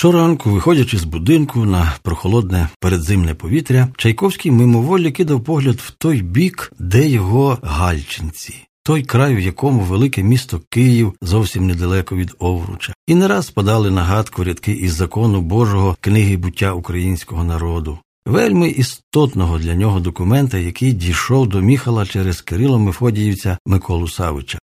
Щоранку, виходячи з будинку на прохолодне передзимне повітря, Чайковський мимоволі кидав погляд в той бік, де його гальчинці. Той край, в якому велике місто Київ зовсім недалеко від Овруча, і не раз подали нагадку рядки із закону Божого книги буття українського народу, вельми істотного для нього документа, який дійшов до Міхала через Кирило Мефодіївця Миколу Савича.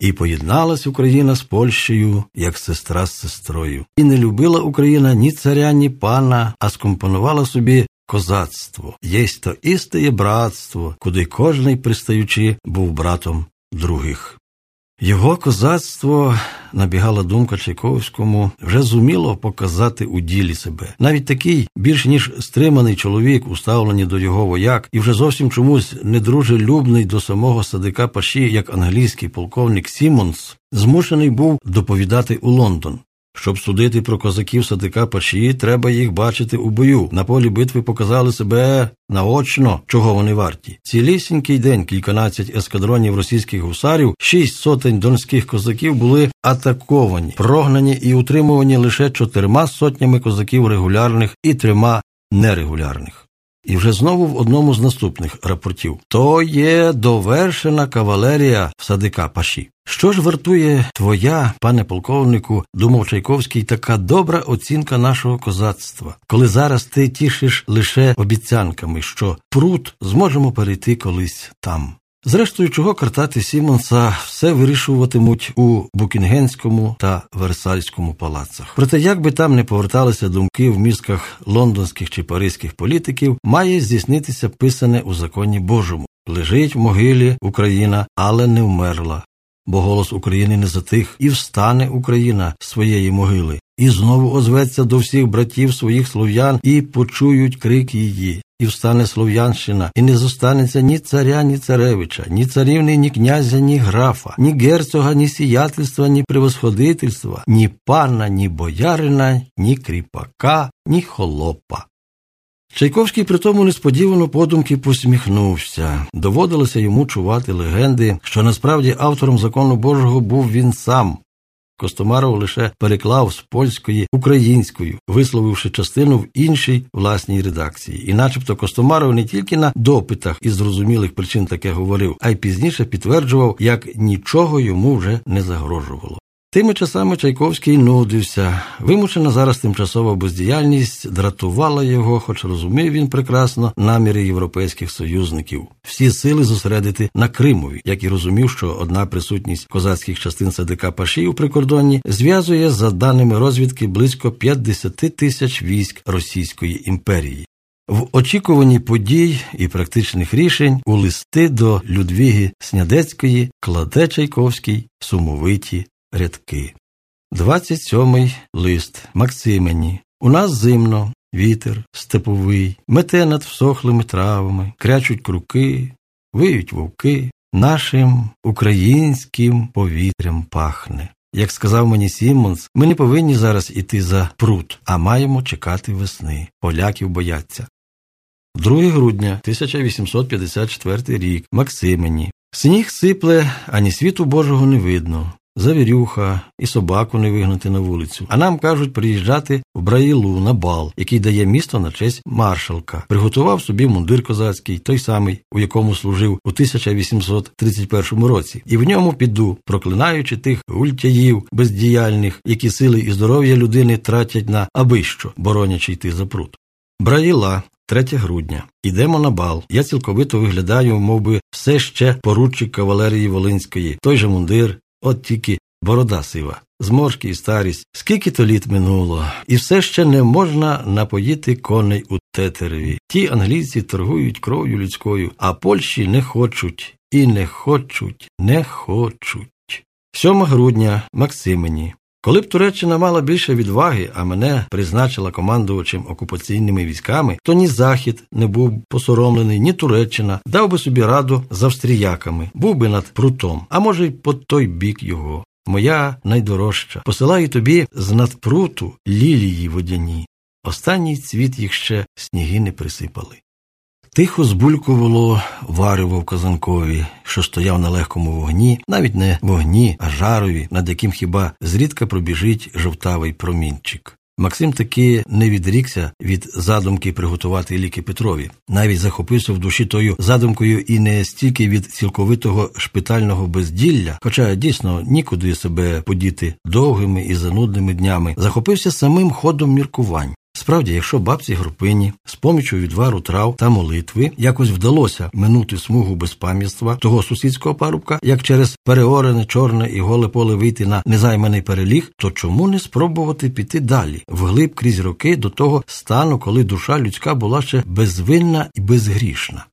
І поєдналась Україна з Польщею, як сестра з сестрою, і не любила Україна ні царя, ні пана, а скомпонувала собі козацтво, єсть то істеє братство, куди кожний пристаючи був братом других. Його козацтво, набігала думка Чайковському, вже зуміло показати у ділі себе. Навіть такий, більш ніж стриманий чоловік, уставлений до його вояк, і вже зовсім чомусь недружелюбний до самого Садика Паші, як англійський полковник Сімонс, змушений був доповідати у Лондон. Щоб судити про козаків садика Паші, треба їх бачити у бою. На полі битви показали себе наочно, чого вони варті. Цілісінький день кільканадцять ескадронів російських гусарів, шість сотень донських козаків були атаковані, прогнані і утримувані лише чотирма сотнями козаків регулярних і трьома нерегулярних. І вже знову в одному з наступних рапортів то є довершена кавалерія садика Паші. Що ж вартує твоя, пане полковнику, думав Чайковський, така добра оцінка нашого козацтва, коли зараз ти тішиш лише обіцянками, що пруд зможемо перейти колись там. Зрештою, чого картати Сімонса все вирішуватимуть у Букінгенському та Версальському палацах. Проте, як би там не поверталися думки в мізках лондонських чи паризьких політиків, має здійснитися писане у законі Божому. Лежить в могилі Україна, але не вмерла. Бо голос України не затих, і встане Україна з своєї могили, і знову озветься до всіх братів своїх слов'ян і почують крик її і встане Слов'янщина, і не зостанеться ні царя, ні царевича, ні царівни, ні князя, ні графа, ні герцога, ні сіятельства, ні превосходительства, ні пана, ні боярина, ні кріпака, ні холопа. Чайковський при тому несподівано подумки посміхнувся. Доводилося йому чувати легенди, що насправді автором закону Божого був він сам, Костомаров лише переклав з польської українською, висловивши частину в іншій власній редакції. І, начебто, Костомаров не тільки на допитах із зрозумілих причин таке говорив, а й пізніше підтверджував, як нічого йому вже не загрожувало. Тими часами Чайковський нудився. Вимушена зараз тимчасова бездіяльність дратувала його, хоч розумів він прекрасно наміри європейських союзників. Всі сили зосередити на Кримові, як і розумів, що одна присутність козацьких частин СДК Паші у прикордонні зв'язує за даними розвідки близько 50 тисяч військ Російської імперії. В очікуванні подій і практичних рішень у листи до Людвіги Снядецької кладе Чайковський сумовиті рядки. 27-й лист Максимені. У нас зимно, вітер степовий, мете над всохлими травами, крячуть круки, виють вовки, нашим українським повітрям пахне. Як сказав мені Сімонс, ми не повинні зараз іти за Прут, а маємо чекати весни. Поляків бояться. 2 грудня 1854 рік Максимені. Сніг сипле, ані світу Божого не видно завірюха і собаку не вигнати на вулицю. А нам кажуть приїжджати в Браїлу на бал, який дає місто на честь маршалка. Приготував собі мундир козацький, той самий, у якому служив у 1831 році, і в ньому піду, проклинаючи тих гультяїв бездіяльних, які сили і здоров'я людини тратять на абищо, боронячи йти за Прут. Браїла. 3 грудня. Ідемо на бал. Я цілковито виглядаю, мов би, все ще поручик кавалерії Волинської, той же мундир, От тільки борода сива, зморшки і старість, скільки то літ минуло, і все ще не можна напоїти коней у тетереві. Ті англійці торгують кров'ю людською, а Польщі не хочуть, і не хочуть, не хочуть. 7 грудня Максимені. Коли б Туреччина мала більше відваги, а мене призначила командувачем окупаційними військами, то ні Захід не був посоромлений, ні Туреччина дав би собі раду з австріяками, був би над прутом, а може й по той бік його. Моя найдорожча, посилаю тобі з надпруту лілії водяні. Останній цвіт їх ще сніги не присипали. Тихо збулькувало варево в казанкові, що стояв на легкому вогні, навіть не вогні, а жарові, над яким хіба зрідка пробіжить жовтавий промінчик. Максим таки не відрікся від задумки приготувати ліки Петрові, навіть захопився в душі тою задумкою і не стільки від цілковитого шпитального безділля, хоча дійсно нікуди себе подіти довгими і занудними днями, захопився самим ходом міркувань. Справді, якщо бабці Групині з помічю відвару трав та молитви якось вдалося минути смугу безпам'ятства того сусідського парубка, як через переорене, чорне і голе поле вийти на незайманий переліг, то чому не спробувати піти далі, вглиб крізь роки до того стану, коли душа людська була ще безвинна і безгрішна?